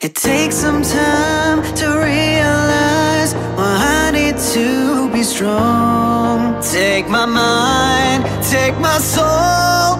It takes some time to realize why I need to be strong. Take my mind, take my soul.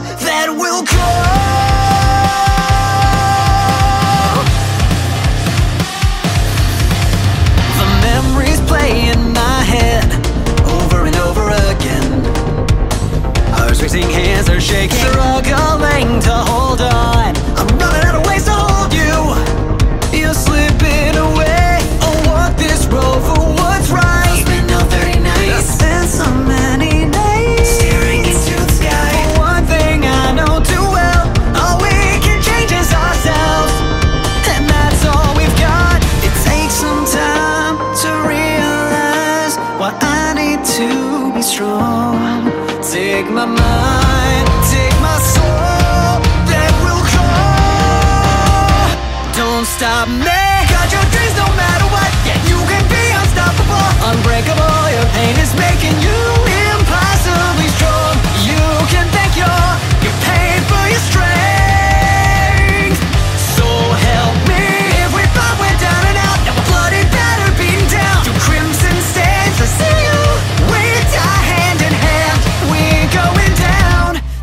Take my mind, take my soul Then we'll call Don't stop me. Got your dreams no matter what. Yeah, you can be unstoppable Unbreakable, your pain is making you ill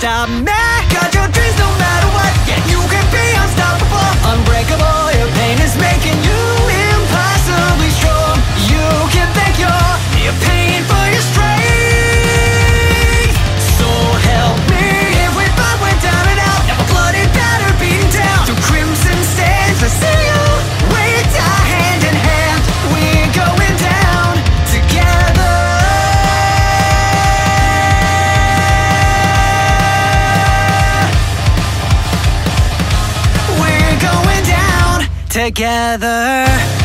stop me together.